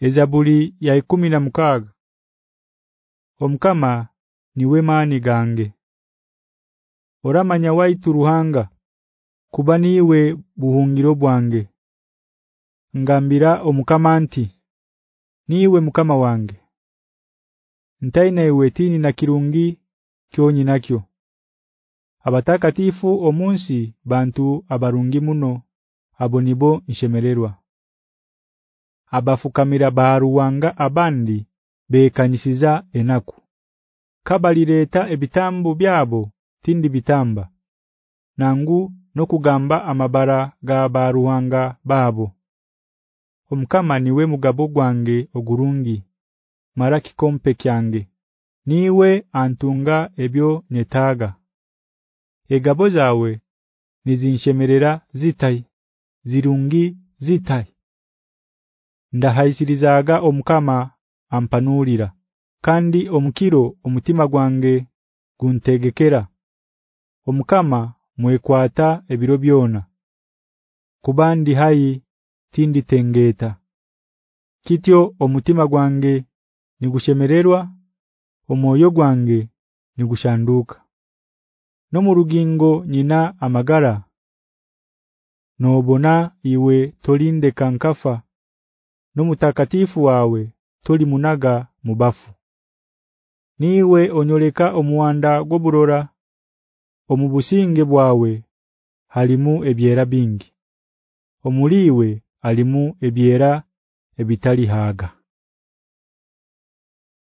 Ezabuli ya 16 Omkama niwe mani gange. Oramanya waitu ruhanga kubaniwe buhungiro bwange. Ngambira omukama nti Niwe mukama wange. Ntaina iwe tini na kirungi kyonyi nakyo. Abatakatifu omunsi bantu abarungi muno abonibo nshemererwa Abafukamira baruwanga abandi bekanyisiza enaku. Kabalireta ebitambu byabo tindi bitamba nangu nokugamba amabara ga baruwanga babo Omkama niwe mugabo gwange ogurungi mara kikompe kyange. Niwe antunga ebyo netaga Egabo zawe nizinshemerera zitai zirungi zitai Ndahaisirizaga omkama ampanulira kandi omukiro omutima gwange guntegekera. Omkama mwekwata ebiro byona. Kubandi hai tindi tengeta kityo omutima gwange nigushemererwa omwoyo gwange nigushanduka no murugingo nyina amagara nobona iwe tolinde kankafa no mutakatifu wawe toli munaga mubafu. Niwe onyoleka omuwanda goburora omubusinge bwawe halimu ebyera bingi. Omuliwe alimu ebyera ebitali haga